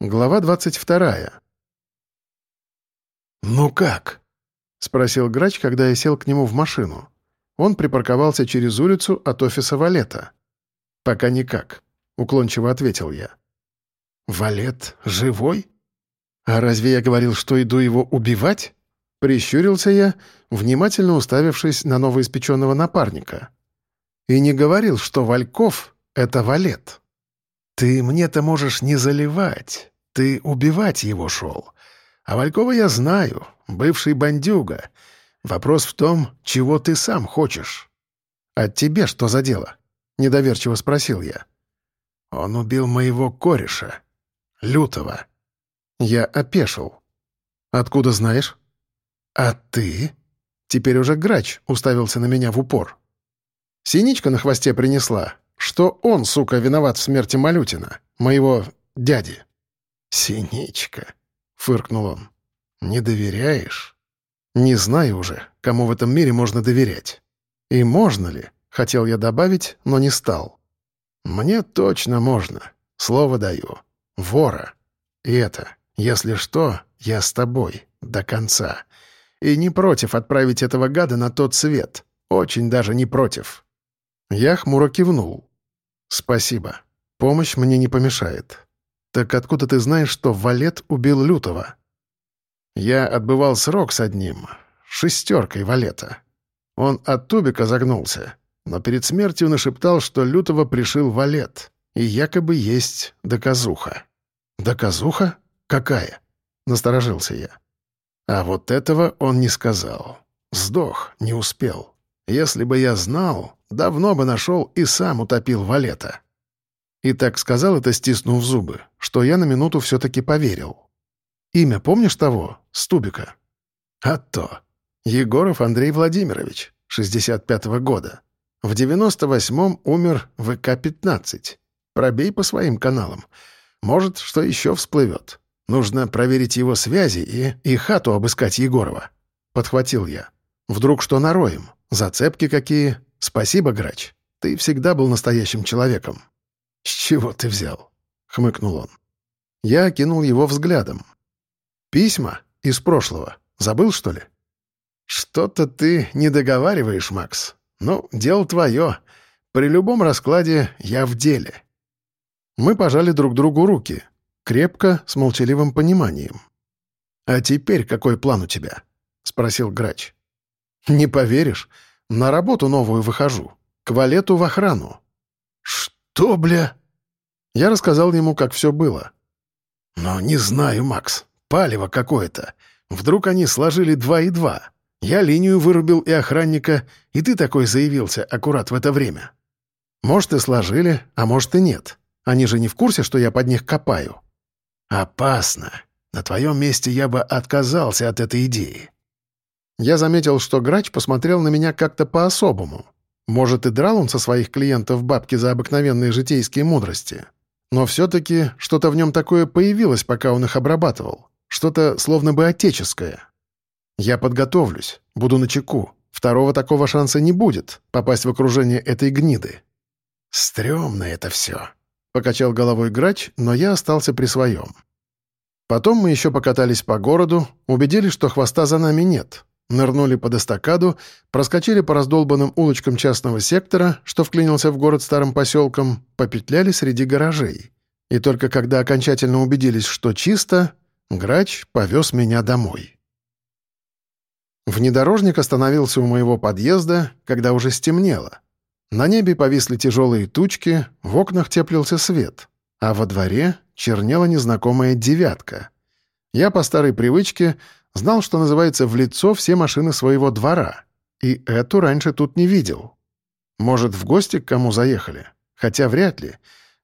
Глава двадцать вторая. «Ну как?» — спросил грач, когда я сел к нему в машину. Он припарковался через улицу от офиса Валета. «Пока никак», — уклончиво ответил я. «Валет живой? А разве я говорил, что иду его убивать?» Прищурился я, внимательно уставившись на новоиспеченного напарника. «И не говорил, что Вальков — это Валет». «Ты мне-то можешь не заливать. Ты убивать его шел. А Валькова я знаю, бывший бандюга. Вопрос в том, чего ты сам хочешь». «А тебе что за дело?» — недоверчиво спросил я. «Он убил моего кореша. Лютого». Я опешил. «Откуда знаешь?» «А ты?» Теперь уже грач уставился на меня в упор. Синичка на хвосте принесла, что он, сука, виноват в смерти Малютина, моего дяди. «Синичка», — фыркнул он, — «не доверяешь?» «Не знаю уже, кому в этом мире можно доверять. И можно ли?» — хотел я добавить, но не стал. «Мне точно можно. Слово даю. Вора. И это, если что, я с тобой. До конца. И не против отправить этого гада на тот свет. Очень даже не против». Я хмуро кивнул. «Спасибо. Помощь мне не помешает. Так откуда ты знаешь, что Валет убил Лютого?» «Я отбывал срок с одним, шестеркой Валета. Он от тубика загнулся, но перед смертью нашептал, что Лютого пришил Валет, и якобы есть доказуха». «Доказуха? Какая?» — насторожился я. А вот этого он не сказал. Сдох, не успел. Если бы я знал, давно бы нашел и сам утопил Валета. И так сказал это, стиснув зубы, что я на минуту все-таки поверил. Имя помнишь того, Стубика? А то. Егоров Андрей Владимирович, 65-го года. В 98-м умер ВК-15. Пробей по своим каналам. Может, что еще всплывет. Нужно проверить его связи и, и хату обыскать Егорова. Подхватил я. Вдруг что нароем? Зацепки какие? Спасибо, грач. Ты всегда был настоящим человеком. «С чего ты взял?» — хмыкнул он. Я кинул его взглядом. «Письма из прошлого. Забыл, что ли?» «Что-то ты не договариваешь, Макс. Ну, дело твое. При любом раскладе я в деле». Мы пожали друг другу руки, крепко, с молчаливым пониманием. «А теперь какой план у тебя?» — спросил грач. «Не поверишь, на работу новую выхожу. К валету в охрану». «Что, бля?» Я рассказал ему, как все было. «Но не знаю, Макс. Палево какое-то. Вдруг они сложили два и два. Я линию вырубил и охранника, и ты такой заявился аккурат в это время. Может, и сложили, а может, и нет. Они же не в курсе, что я под них копаю». «Опасно. На твоем месте я бы отказался от этой идеи». Я заметил, что грач посмотрел на меня как-то по-особому. Может, и драл он со своих клиентов бабки за обыкновенные житейские мудрости. Но все-таки что-то в нем такое появилось, пока он их обрабатывал. Что-то словно бы отеческое. Я подготовлюсь, буду на чеку. Второго такого шанса не будет попасть в окружение этой гниды. «Стремно это все», — покачал головой грач, но я остался при своем. Потом мы еще покатались по городу, убедились, что хвоста за нами нет, нырнули под эстакаду, проскочили по раздолбанным улочкам частного сектора, что вклинился в город старым поселком, попетляли среди гаражей. И только когда окончательно убедились, что чисто, грач повез меня домой. Внедорожник остановился у моего подъезда, когда уже стемнело. На небе повисли тяжелые тучки, в окнах теплился свет, а во дворе чернела незнакомая «девятка». Я по старой привычке Знал, что называется, в лицо все машины своего двора. И эту раньше тут не видел. Может, в гости к кому заехали? Хотя вряд ли.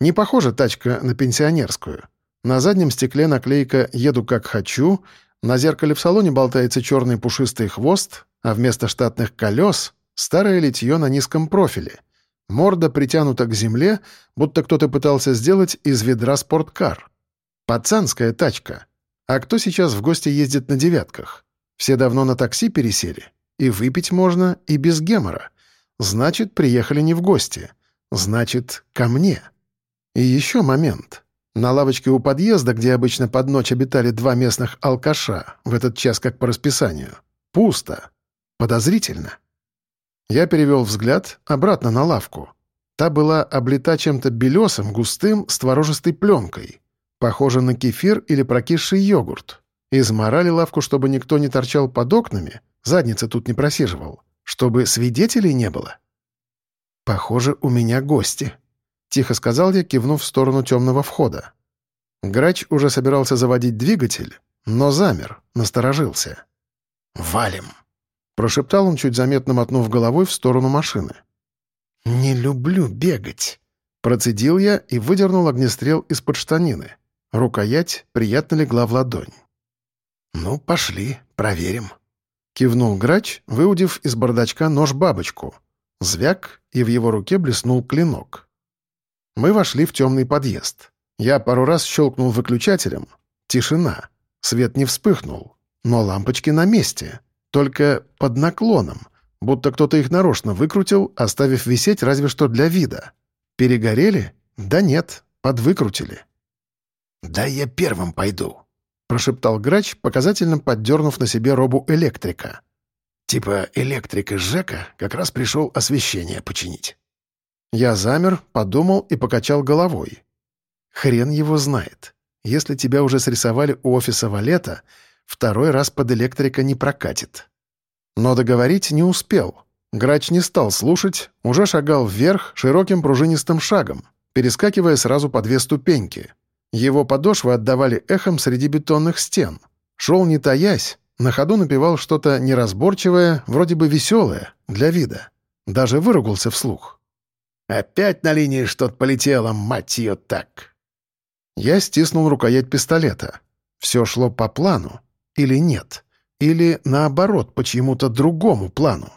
Не похожа тачка на пенсионерскую. На заднем стекле наклейка «Еду как хочу», на зеркале в салоне болтается черный пушистый хвост, а вместо штатных колес — старое литье на низком профиле. Морда притянута к земле, будто кто-то пытался сделать из ведра спорткар. Пацанская тачка — а кто сейчас в гости ездит на девятках? Все давно на такси пересели. И выпить можно, и без гемора. Значит, приехали не в гости. Значит, ко мне. И еще момент. На лавочке у подъезда, где обычно под ночь обитали два местных алкаша, в этот час как по расписанию, пусто. Подозрительно. Я перевел взгляд обратно на лавку. Та была облита чем-то белесым, густым, с творожистой пленкой. Похоже на кефир или прокисший йогурт. Изморали лавку, чтобы никто не торчал под окнами, задницы тут не просиживал, чтобы свидетелей не было. «Похоже, у меня гости», — тихо сказал я, кивнув в сторону темного входа. Грач уже собирался заводить двигатель, но замер, насторожился. «Валим!» — прошептал он, чуть заметно мотнув головой в сторону машины. «Не люблю бегать», — процедил я и выдернул огнестрел из-под штанины. Рукоять приятно легла в ладонь. «Ну, пошли, проверим», — кивнул грач, выудив из бардачка нож-бабочку. Звяк, и в его руке блеснул клинок. Мы вошли в темный подъезд. Я пару раз щелкнул выключателем. Тишина. Свет не вспыхнул. Но лампочки на месте. Только под наклоном. Будто кто-то их нарочно выкрутил, оставив висеть разве что для вида. Перегорели? Да нет, подвыкрутили. «Да я первым пойду», — прошептал грач, показательно поддернув на себе робу электрика. «Типа электрик из ЖЭКа как раз пришел освещение починить». Я замер, подумал и покачал головой. Хрен его знает. Если тебя уже срисовали у офиса Валета, второй раз под электрика не прокатит. Но договорить не успел. Грач не стал слушать, уже шагал вверх широким пружинистым шагом, перескакивая сразу по две ступеньки. Его подошвы отдавали эхом среди бетонных стен. Шел не таясь, на ходу напевал что-то неразборчивое, вроде бы веселое, для вида. Даже выругался вслух. «Опять на линии что-то полетело, мать ее, так!» Я стиснул рукоять пистолета. Все шло по плану. Или нет? Или, наоборот, по чьему-то другому плану?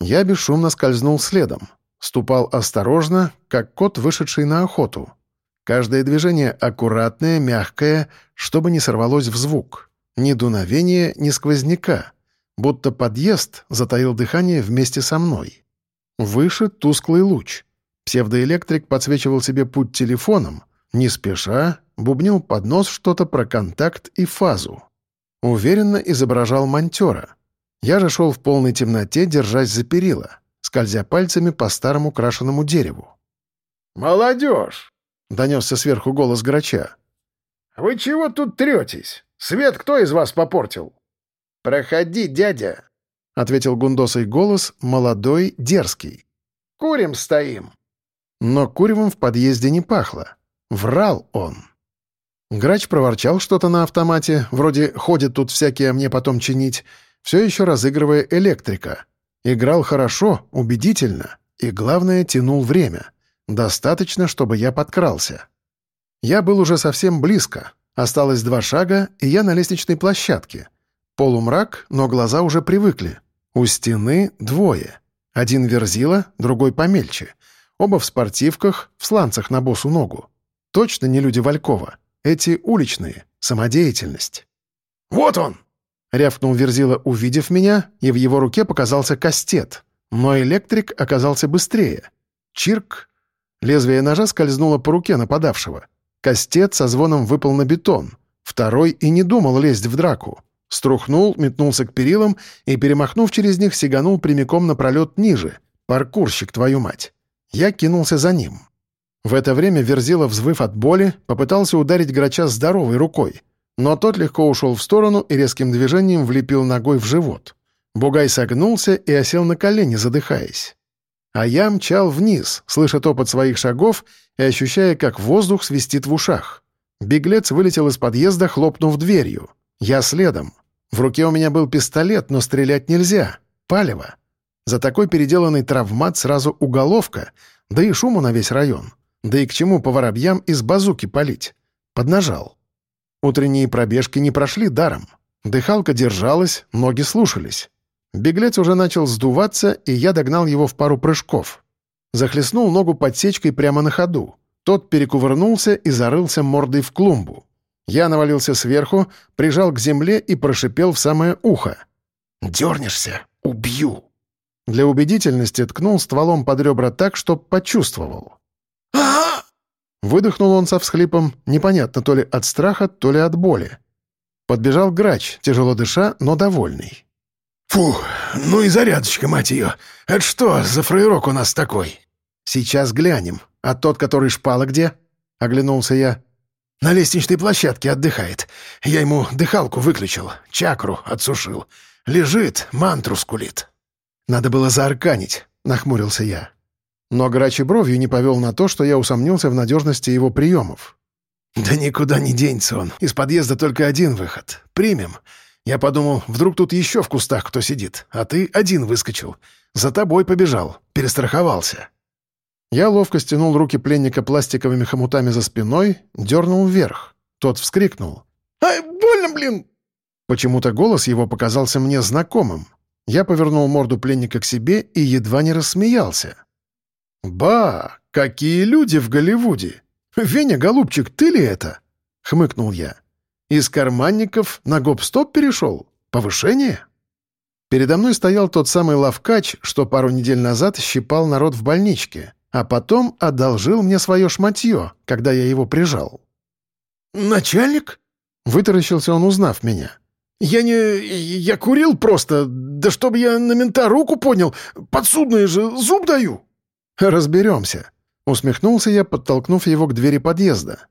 Я бесшумно скользнул следом. Ступал осторожно, как кот, вышедший на охоту. Каждое движение аккуратное, мягкое, чтобы не сорвалось в звук. Ни дуновения, ни сквозняка. Будто подъезд затаил дыхание вместе со мной. Выше тусклый луч. Псевдоэлектрик подсвечивал себе путь телефоном — не спеша, бубнил под нос что-то про контакт и фазу. Уверенно изображал монтера. Я же шел в полной темноте, держась за перила, скользя пальцами по старому крашеному дереву. «Молодежь!» — донесся сверху голос грача. «Вы чего тут третесь? Свет кто из вас попортил?» «Проходи, дядя!» — ответил гундосый голос, молодой, дерзкий. «Курим стоим!» Но куревом в подъезде не пахло. Врал он. Грач проворчал что-то на автомате, вроде «ходят тут всякие, а мне потом чинить», все еще разыгрывая электрика. Играл хорошо, убедительно и, главное, тянул время. Достаточно, чтобы я подкрался. Я был уже совсем близко. Осталось два шага, и я на лестничной площадке. Полумрак, но глаза уже привыкли. У стены двое. Один верзила, другой помельче. Оба в спортивках, в сланцах на босу ногу. Точно не люди Валькова. Эти уличные. Самодеятельность. «Вот он!» — рявкнул Верзила, увидев меня, и в его руке показался кастет. Но электрик оказался быстрее. Чирк. Лезвие ножа скользнуло по руке нападавшего. Кастет со звоном выпал на бетон. Второй и не думал лезть в драку. Струхнул, метнулся к перилам и, перемахнув через них, сиганул прямиком на пролет ниже. Паркурщик, твою мать. Я кинулся за ним. В это время Верзила, взвыв от боли, попытался ударить грача здоровой рукой, но тот легко ушел в сторону и резким движением влепил ногой в живот. Бугай согнулся и осел на колени, задыхаясь. А я мчал вниз, слыша топот своих шагов и ощущая, как воздух свистит в ушах. Беглец вылетел из подъезда, хлопнув дверью. Я следом. В руке у меня был пистолет, но стрелять нельзя. Палево. За такой переделанный травмат сразу уголовка, да и шуму на весь район. Да и к чему по воробьям из базуки палить? Поднажал. Утренние пробежки не прошли даром. Дыхалка держалась, ноги слушались. Беглец уже начал сдуваться, и я догнал его в пару прыжков. Захлестнул ногу подсечкой прямо на ходу. Тот перекувырнулся и зарылся мордой в клумбу. Я навалился сверху, прижал к земле и прошипел в самое ухо. «Дернешься — убью!» Для убедительности ткнул стволом под ребра так, чтоб почувствовал. Выдохнул он со всхлипом, непонятно то ли от страха, то ли от боли. Подбежал грач, тяжело дыша, но довольный. «Фу, ну и зарядочка, мать ее! Это что за фрейрок у нас такой?» «Сейчас глянем. А тот, который шпала где?» — оглянулся я. «На лестничной площадке отдыхает. Я ему дыхалку выключил, чакру отсушил. Лежит, мантру скулит». «Надо было заарканить», — нахмурился я. Но грач бровью не повел на то, что я усомнился в надежности его приемов. «Да никуда не денется он. Из подъезда только один выход. Примем. Я подумал, вдруг тут еще в кустах кто сидит, а ты один выскочил. За тобой побежал. Перестраховался». Я ловко стянул руки пленника пластиковыми хомутами за спиной, дернул вверх. Тот вскрикнул. «Ай, больно, блин!» Почему-то голос его показался мне знакомым. Я повернул морду пленника к себе и едва не рассмеялся. «Ба, какие люди в Голливуде! Веня, голубчик, ты ли это?» — хмыкнул я. «Из карманников на гоп-стоп перешел? Повышение?» Передо мной стоял тот самый лавкач, что пару недель назад щипал народ в больничке, а потом одолжил мне свое шматье, когда я его прижал. «Начальник?» — вытаращился он, узнав меня. «Я не... я курил просто, да чтобы я на мента руку понял, подсудные же зуб даю!» «Разберемся», — усмехнулся я, подтолкнув его к двери подъезда.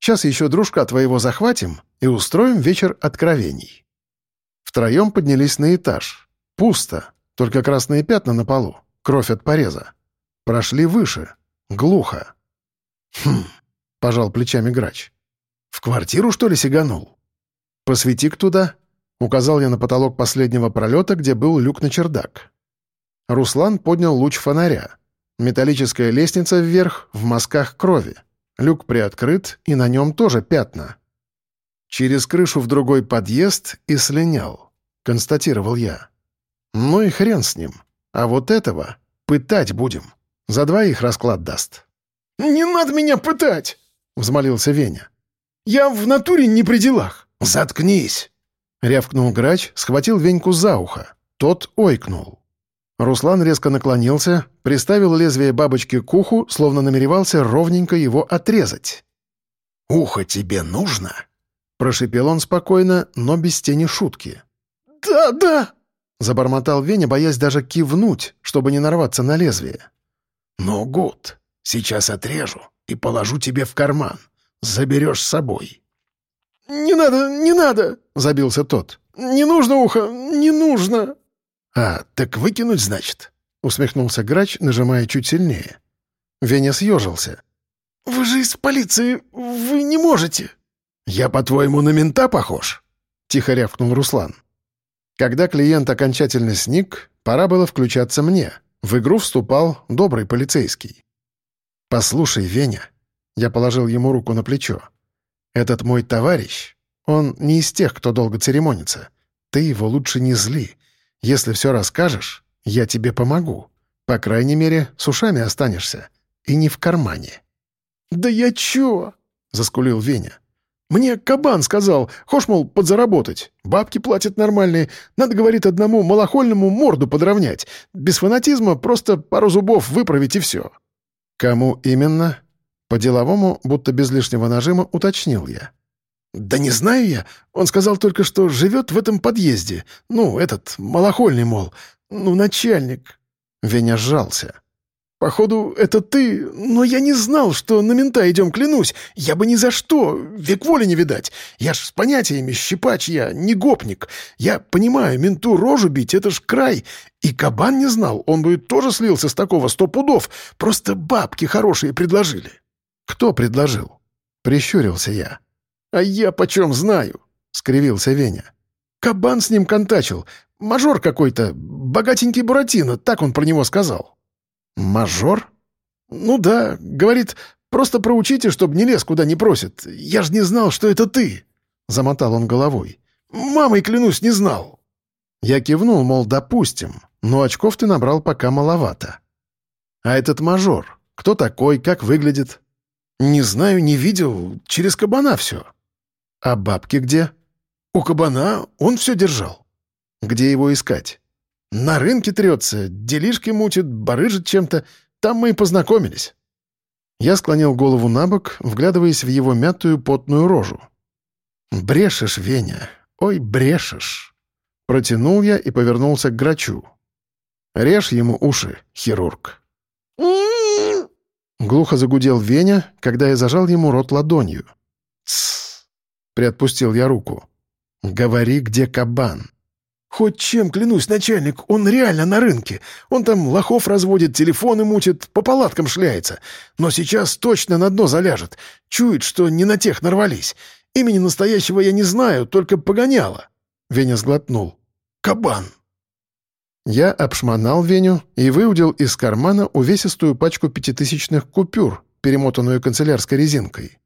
«Сейчас еще дружка твоего захватим и устроим вечер откровений». Втроем поднялись на этаж. Пусто, только красные пятна на полу, кровь от пореза. Прошли выше, глухо. «Хм», — пожал плечами грач. «В квартиру, что ли, сиганул?» «Посвети-ка туда», — указал я на потолок последнего пролета, где был люк на чердак. Руслан поднял луч фонаря. Металлическая лестница вверх, в мазках крови. Люк приоткрыт, и на нем тоже пятна. Через крышу в другой подъезд и слинял, констатировал я. Ну и хрен с ним. А вот этого пытать будем. За двоих расклад даст. «Не надо меня пытать!» — взмолился Веня. «Я в натуре не при делах!» «Заткнись!» — рявкнул грач, схватил Веньку за ухо. Тот ойкнул. Руслан резко наклонился, приставил лезвие бабочки к уху, словно намеревался ровненько его отрезать. «Ухо тебе нужно?» — прошипел он спокойно, но без тени шутки. «Да, да!» — забормотал Веня, боясь даже кивнуть, чтобы не нарваться на лезвие. «Ну, гуд, сейчас отрежу и положу тебе в карман. Заберешь с собой». «Не надо, не надо!» — забился тот. «Не нужно ухо, не нужно!» «А, так выкинуть, значит?» — усмехнулся грач, нажимая чуть сильнее. Веня съежился. «Вы же из полиции, вы не можете!» «Я, по-твоему, на мента похож?» — тихо рявкнул Руслан. Когда клиент окончательно сник, пора было включаться мне. В игру вступал добрый полицейский. «Послушай, Веня», — я положил ему руку на плечо, — «этот мой товарищ, он не из тех, кто долго церемонится. Ты его лучше не зли. Если все расскажешь, я тебе помогу. По крайней мере, с ушами останешься. И не в кармане». «Да я чё?» — заскулил Веня. «Мне кабан сказал, хошь, мол, подзаработать. Бабки платят нормальные. Надо, говорит, одному малохольному морду подровнять. Без фанатизма просто пару зубов выправить и все». «Кому именно?» По-деловому, будто без лишнего нажима, уточнил я. «Да не знаю я. Он сказал только, что живет в этом подъезде. Ну, этот, малохольный, мол. Ну, начальник». Веня сжался. «Походу, это ты, но я не знал, что на мента идем, клянусь. Я бы ни за что, век воли не видать. Я ж с понятиями, щипач я, не гопник. Я понимаю, менту рожу бить — это ж край. И кабан не знал, он бы тоже слился с такого сто пудов. Просто бабки хорошие предложили». «Кто предложил?» — прищурился я. «А я почем знаю?» — скривился Веня. «Кабан с ним контачил. Мажор какой-то, богатенький Буратино, так он про него сказал». «Мажор?» «Ну да, говорит, просто проучите, чтобы не лез, куда не просит. Я ж не знал, что это ты!» — замотал он головой. «Мамой, клянусь, не знал!» Я кивнул, мол, допустим, но очков ты набрал пока маловато. «А этот мажор, кто такой, как выглядит?» «Не знаю, не видел, через кабана все». «А бабки где?» «У кабана он все держал». «Где его искать?» «На рынке трется, делишки мутит, барыжит чем-то. Там мы и познакомились». Я склонил голову на бок, вглядываясь в его мятую потную рожу. «Брешешь, Веня! Ой, брешешь!» Протянул я и повернулся к грачу. «Режь ему уши, хирург!» Глухо загудел Веня, когда я зажал ему рот ладонью. «Тссс!» — приотпустил я руку. «Говори, где кабан!» «Хоть чем, клянусь, начальник, он реально на рынке. Он там лохов разводит, телефоны мутит, по палаткам шляется. Но сейчас точно на дно заляжет. Чует, что не на тех нарвались. Имени настоящего я не знаю, только погоняло». Веня сглотнул. «Кабан». Я обшмонал Веню и выудил из кармана увесистую пачку пятитысячных купюр, перемотанную канцелярской резинкой.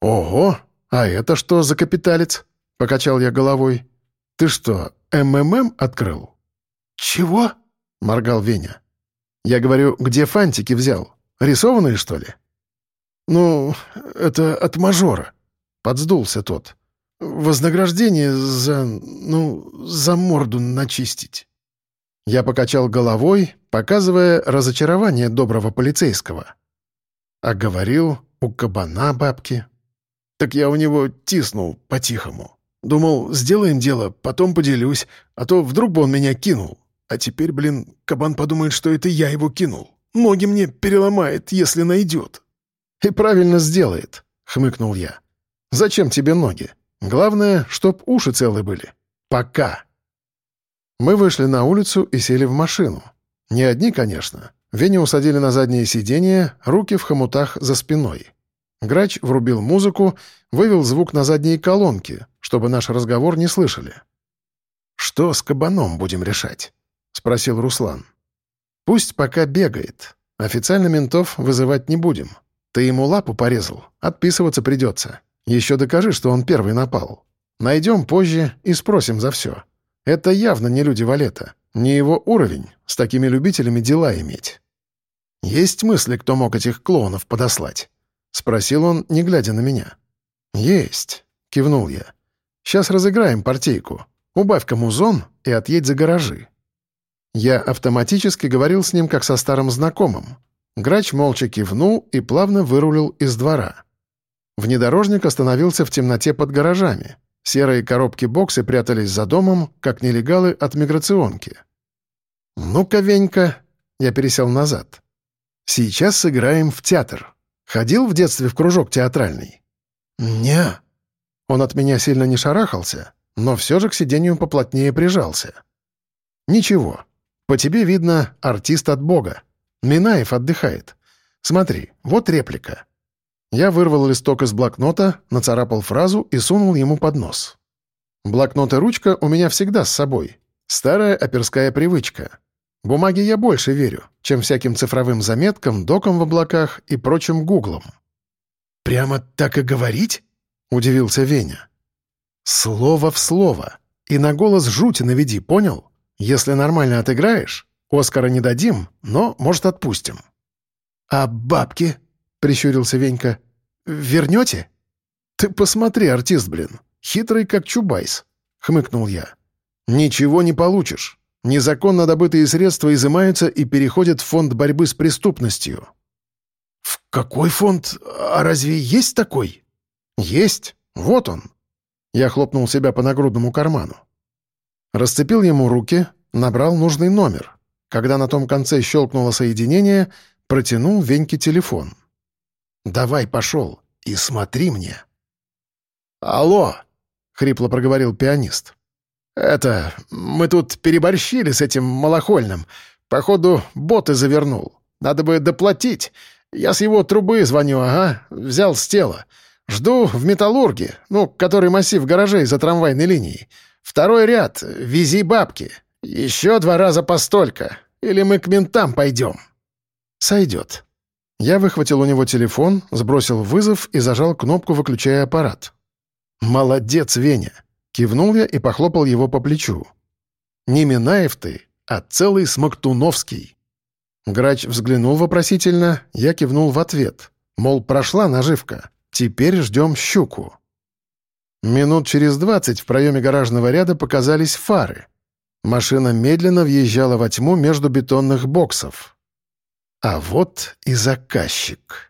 «Ого! А это что за капиталец?» — покачал я головой. «Ты что, МММ открыл?» «Чего?» — моргал Веня. «Я говорю, где фантики взял? Рисованные, что ли?» «Ну, это от мажора», — подсдулся тот. «Вознаграждение за... ну, за морду начистить». Я покачал головой, показывая разочарование доброго полицейского. А говорил, у кабана бабки. Так я у него тиснул по-тихому. Думал, сделаем дело, потом поделюсь, а то вдруг бы он меня кинул. А теперь, блин, кабан подумает, что это я его кинул. Ноги мне переломает, если найдет». «И правильно сделает», — хмыкнул я. «Зачем тебе ноги? Главное, чтоб уши целы были. Пока». Мы вышли на улицу и сели в машину. Не одни, конечно. Веню усадили на заднее сиденье, руки в хомутах за спиной. Грач врубил музыку, вывел звук на задние колонки, чтобы наш разговор не слышали. «Что с кабаном будем решать?» — спросил Руслан. «Пусть пока бегает. Официально ментов вызывать не будем. Ты ему лапу порезал, отписываться придется. Еще докажи, что он первый напал. Найдем позже и спросим за все. Это явно не люди Валета, не его уровень с такими любителями дела иметь. Есть мысли, кто мог этих клоунов подослать?» — спросил он, не глядя на меня. «Есть», — кивнул я. «Сейчас разыграем партийку. Убавь-ка музон и отъедь за гаражи». Я автоматически говорил с ним, как со старым знакомым. Грач молча кивнул и плавно вырулил из двора. Внедорожник остановился в темноте под гаражами. Серые коробки-боксы прятались за домом, как нелегалы от миграционки. «Ну-ка, Венька!» — я пересел назад. «Сейчас сыграем в театр». Ходил в детстве в кружок театральный?» «Не». Он от меня сильно не шарахался, но все же к сиденью поплотнее прижался. «Ничего. По тебе видно, артист от бога. Минаев отдыхает. Смотри, вот реплика». Я вырвал листок из блокнота, нацарапал фразу и сунул ему под нос. Блокнот и ручка у меня всегда с собой. Старая оперская привычка. Бумаге я больше верю, чем всяким цифровым заметкам, докам в облаках и прочим гуглам. «Прямо так и говорить?» — удивился Веня. «Слово в слово. И на голос жути наведи, понял? Если нормально отыграешь, Оскара не дадим, но, может, отпустим». «А бабки?» — прищурился Венька. «Вернете?» «Ты посмотри, артист, блин. Хитрый, как Чубайс», — хмыкнул я. «Ничего не получишь. Незаконно добытые средства изымаются и переходят в фонд борьбы с преступностью». «В какой фонд? А разве есть такой?» «Есть. Вот он». Я хлопнул себя по нагрудному карману. Расцепил ему руки, набрал нужный номер. Когда на том конце щелкнуло соединение, протянул Веньке телефон. «Давай, пошел, и смотри мне». «Алло!» — хрипло проговорил пианист. «Это... Мы тут переборщили с этим малохольным. Походу, боты завернул. Надо бы доплатить. Я с его трубы звоню, ага. Взял с тела. Жду в металлурге, ну, который массив гаражей за трамвайной линией. Второй ряд. Вези бабки. Еще два раза по столько. Или мы к ментам пойдем». «Сойдет». Я выхватил у него телефон, сбросил вызов и зажал кнопку, выключая аппарат. «Молодец, Веня!» Кивнул я и похлопал его по плечу. «Не Минаев ты, а целый Смоктуновский». Грач взглянул вопросительно, я кивнул в ответ. Мол, прошла наживка, теперь ждем щуку. Минут через двадцать в проеме гаражного ряда показались фары. Машина медленно въезжала во тьму между бетонных боксов. А вот и заказчик.